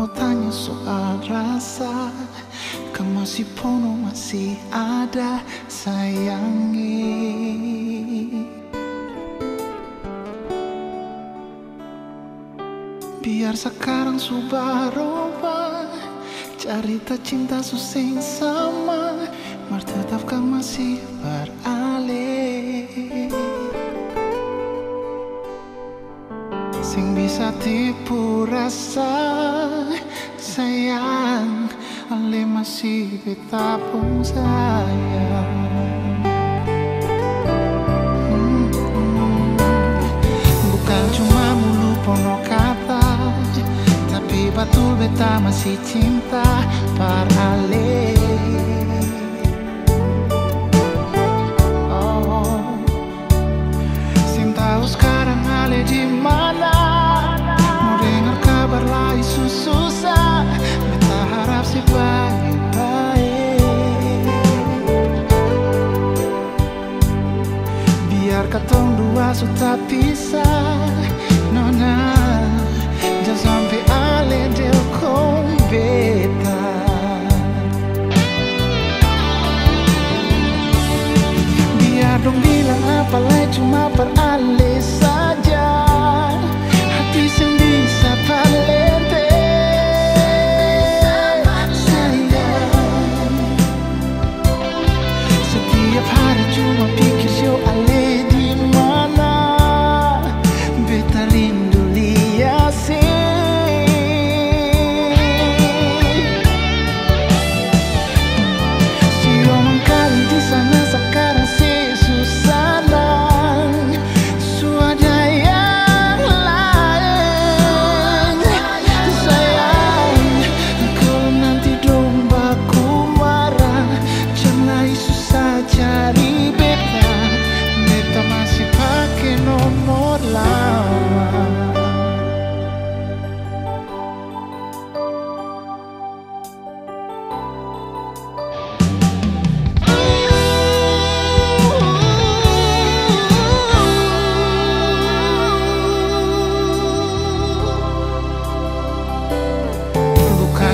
mau tanya soal rasa Kamu masih penuh masih ada sayangi. Biar sekarang subah roba Cerita cinta susing sama Mar tetap masih beralih. Sing bisa tipu rasa sayang. Ale masih betapung sayang. Hmm, Bukan cuma mulu kata Tapi betul beta masih cinta par Ale Oh, Sing tahu sekarang Ale di mana dua sudah pisah Nona Jangan sampai Ale del kong beta. Biar dong bilang apa lah cuma perale saja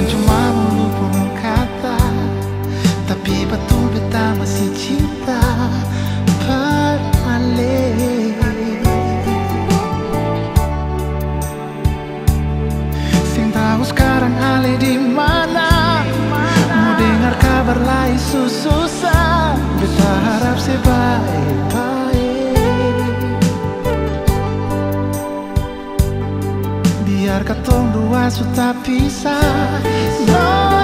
Bukan cuma marca tão aço tapizar. Não.